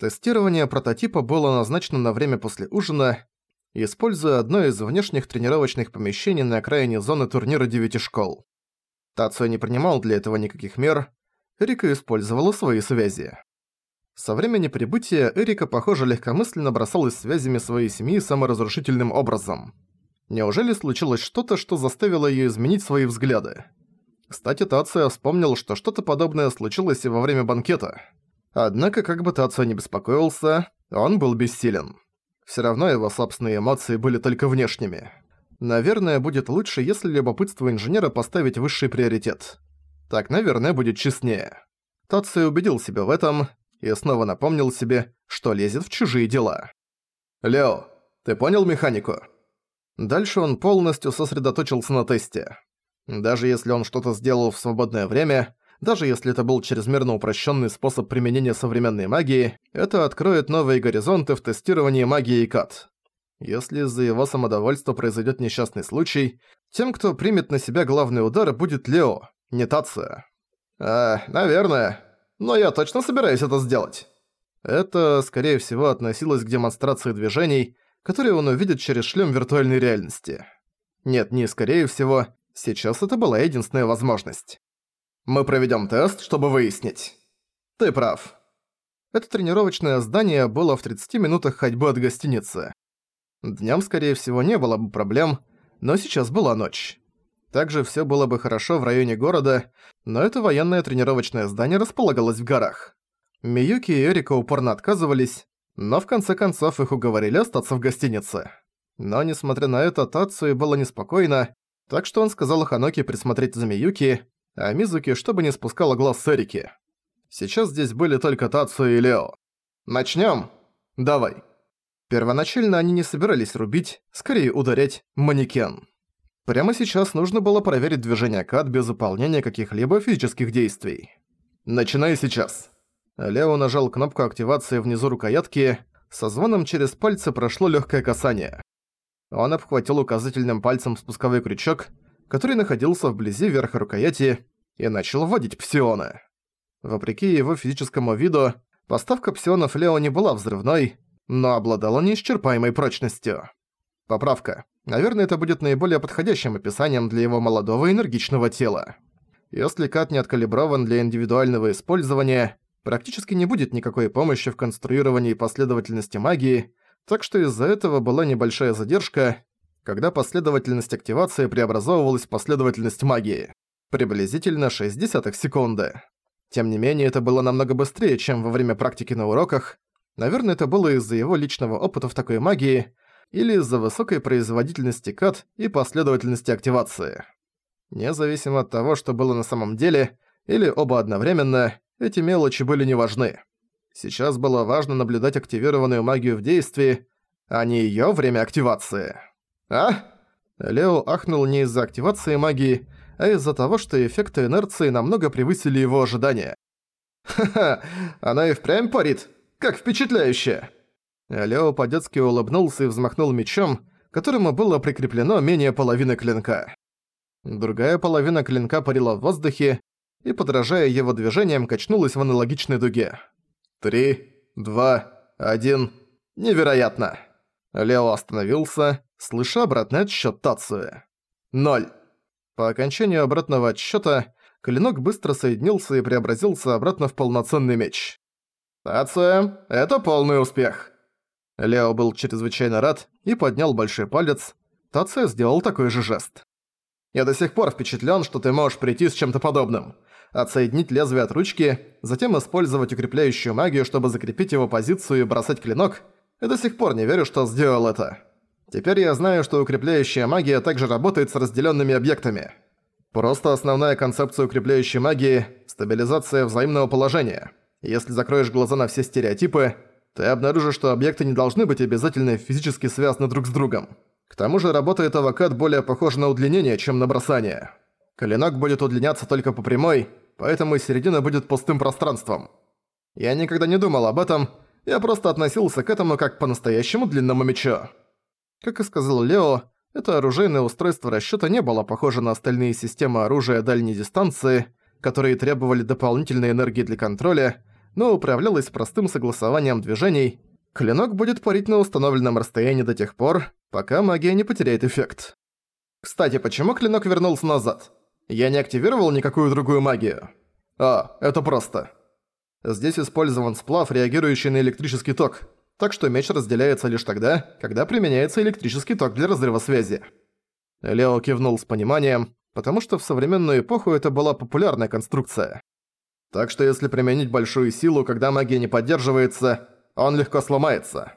Тестирование прототипа было назначено на время после ужина, используя одно из внешних тренировочных помещений на окраине зоны турнира девяти школ. Тацио не принимал для этого никаких мер, Эрика использовала свои связи. Со времени прибытия Эрика, похоже, легкомысленно бросалась связями своей семьи саморазрушительным образом. Неужели случилось что-то, что заставило её изменить свои взгляды? Кстати, Тацио вспомнил, что что-то подобное случилось и во время банкета. Однако, как бы Тацио не беспокоился, он был бессилен. Всё равно его собственные эмоции были только внешними. Наверное, будет лучше, если любопытство инженера поставить высший приоритет. Так, наверное, будет честнее. Тацио убедил себя в этом и снова напомнил себе, что лезет в чужие дела. «Лео, ты понял механику?» Дальше он полностью сосредоточился на тесте. Даже если он что-то сделал в свободное время, даже если это был чрезмерно упрощенный способ применения современной магии, это откроет новые горизонты в тестировании магии кат. Если из-за его самодовольства произойдет несчастный случай, тем, кто примет на себя главный удар, будет Лео, не Тация. «А, наверное. Но я точно собираюсь это сделать». Это, скорее всего, относилось к демонстрации движений, которые он увидит через шлем виртуальной реальности. Нет, не скорее всего, сейчас это была единственная возможность. Мы проведем тест, чтобы выяснить. Ты прав. Это тренировочное здание было в 30 минутах ходьбы от гостиницы. Днем, скорее всего, не было бы проблем, но сейчас была ночь. Также все было бы хорошо в районе города, но это военное тренировочное здание располагалось в горах. Миюки и Эрика упорно отказывались, но в конце концов их уговорили остаться в гостинице. Но несмотря на это, Тацуи было неспокойно, так что он сказал Ханоки присмотреть за Миюки, а Мизуки, чтобы не спускала глаз с Эрики. Сейчас здесь были только Тацуи и Лео. «Начнём? Давай». Первоначально они не собирались рубить, скорее ударять, манекен. Прямо сейчас нужно было проверить движение Кат без выполнения каких-либо физических действий. «Начинай сейчас». Лео нажал кнопку активации внизу рукоятки, со звоном через пальцы прошло легкое касание. Он обхватил указательным пальцем спусковой крючок, который находился вблизи верха рукояти, и начал вводить псионы. Вопреки его физическому виду, поставка псионов Лео не была взрывной, но обладала неисчерпаемой прочностью. Поправка. Наверное, это будет наиболее подходящим описанием для его молодого энергичного тела. Если кат не откалиброван для индивидуального использования, практически не будет никакой помощи в конструировании последовательности магии, так что из-за этого была небольшая задержка, когда последовательность активации преобразовывалась в последовательность магии. Приблизительно 6 десятых секунды. Тем не менее, это было намного быстрее, чем во время практики на уроках. Наверное, это было из-за его личного опыта в такой магии или из-за высокой производительности кат и последовательности активации. Независимо от того, что было на самом деле, или оба одновременно, эти мелочи были не важны. Сейчас было важно наблюдать активированную магию в действии, а не её время активации. «А?» Лео ахнул не из-за активации магии, а из-за того, что эффекты инерции намного превысили его ожидания. «Ха-ха, она и впрямь парит? Как впечатляюще!» Лео по-детски улыбнулся и взмахнул мечом, которому было прикреплено менее половины клинка. Другая половина клинка парила в воздухе, и, подражая его движениям, качнулась в аналогичной дуге. «Три, два, один... Невероятно!» Лео остановился, слыша обратный отсчёт Тацуя. «Ноль!» По окончанию обратного отсчёта, клинок быстро соединился и преобразился обратно в полноценный меч. «Тацуя, это полный успех!» Лео был чрезвычайно рад и поднял большой палец. Тацуя сделал такой же жест. «Я до сих пор впечатлен, что ты можешь прийти с чем-то подобным отсоединить лезвие от ручки, затем использовать укрепляющую магию, чтобы закрепить его позицию и бросать клинок, и до сих пор не верю, что сделал это. Теперь я знаю, что укрепляющая магия также работает с разделенными объектами. Просто основная концепция укрепляющей магии – стабилизация взаимного положения. Если закроешь глаза на все стереотипы, ты обнаружишь, что объекты не должны быть обязательно физически связаны друг с другом. К тому же работает авокад более похожа на удлинение, чем на бросание. Клинок будет удлиняться только по прямой, поэтому середина будет пустым пространством. Я никогда не думал об этом, я просто относился к этому как по-настоящему длинному мечу. Как и сказал Лео, это оружейное устройство расчёта не было похоже на остальные системы оружия дальней дистанции, которые требовали дополнительной энергии для контроля, но управлялась простым согласованием движений, клинок будет парить на установленном расстоянии до тех пор, пока магия не потеряет эффект. Кстати, почему клинок вернулся назад? Я не активировал никакую другую магию. А, это просто. Здесь использован сплав, реагирующий на электрический ток, так что меч разделяется лишь тогда, когда применяется электрический ток для разрыва связи. Лео кивнул с пониманием, потому что в современную эпоху это была популярная конструкция. Так что если применить большую силу, когда магия не поддерживается, он легко сломается.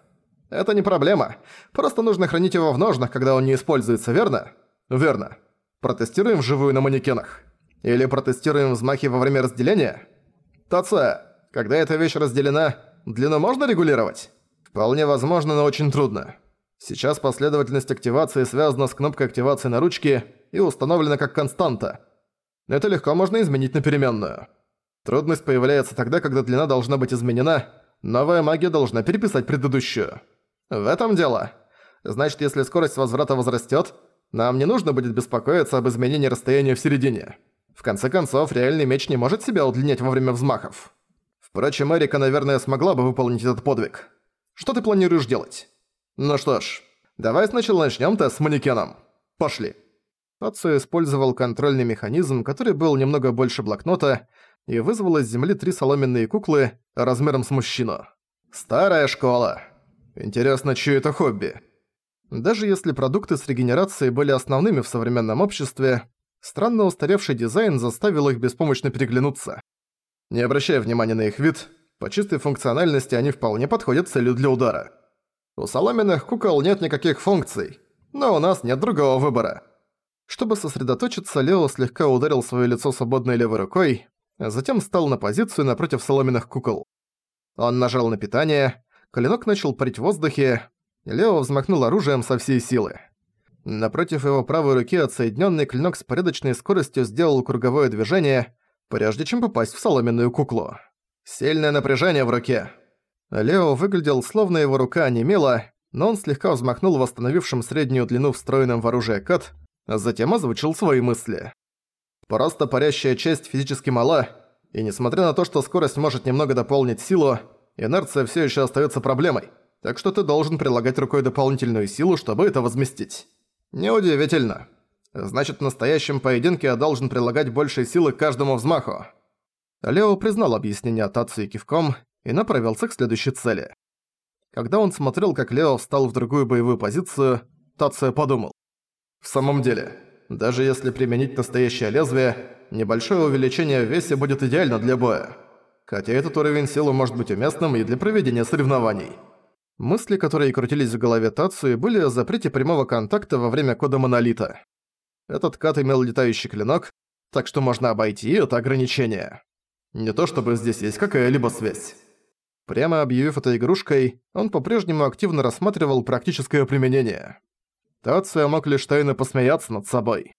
Это не проблема. Просто нужно хранить его в ножнах, когда он не используется, верно? Верно. Протестируем вживую на манекенах. Или протестируем взмахи во время разделения? Таце, когда эта вещь разделена, длину можно регулировать? Вполне возможно, но очень трудно. Сейчас последовательность активации связана с кнопкой активации на ручке и установлена как константа. Это легко можно изменить на переменную. Трудность появляется тогда, когда длина должна быть изменена, новая магия должна переписать предыдущую. В этом дело. Значит, если скорость возврата возрастет, нам не нужно будет беспокоиться об изменении расстояния в середине. В конце концов, реальный меч не может себя удлинять во время взмахов. Впрочем, Эрика, наверное, смогла бы выполнить этот подвиг. Что ты планируешь делать? Ну что ж, давай сначала начнем тест с манекеном. Пошли. Ацу использовал контрольный механизм, который был немного больше блокнота, и вызвал из земли три соломенные куклы размером с мужчину. Старая школа. Интересно, чье это хобби? Даже если продукты с регенерацией были основными в современном обществе, странно устаревший дизайн заставил их беспомощно переглянуться. Не обращая внимания на их вид, по чистой функциональности они вполне подходят целью для удара. У соломенных кукол нет никаких функций, но у нас нет другого выбора. Чтобы сосредоточиться, Лео слегка ударил своё лицо свободной левой рукой, а затем встал на позицию напротив соломенных кукол. Он нажал на питание, клинок начал парить в воздухе, Лео взмахнул оружием со всей силы. Напротив его правой руки отсоединённый клинок с порядочной скоростью сделал круговое движение, прежде чем попасть в соломенную куклу. Сильное напряжение в руке. Лео выглядел, словно его рука онемела, но он слегка взмахнул восстановившим среднюю длину встроенным в оружие кат, а затем озвучил свои мысли. Просто парящая часть физически мала, и несмотря на то, что скорость может немного дополнить силу, инерция всё ещё остаётся проблемой так что ты должен прилагать рукой дополнительную силу, чтобы это возместить. Неудивительно. Значит, в настоящем поединке я должен прилагать больше силы к каждому взмаху. Лео признал объяснение Тацию кивком и направился к следующей цели. Когда он смотрел, как Лео встал в другую боевую позицию, Тация подумал. В самом деле, даже если применить настоящее лезвие, небольшое увеличение в весе будет идеально для боя. Хотя этот уровень силы может быть уместным и для проведения соревнований. Мысли, которые крутились в голове Тацуи, были о запрете прямого контакта во время кода Монолита. Этот кат имел летающий клинок, так что можно обойти это ограничение. Не то чтобы здесь есть какая-либо связь. Прямо объявив это игрушкой, он по-прежнему активно рассматривал практическое применение. Тацуя мог лишь тайно посмеяться над собой.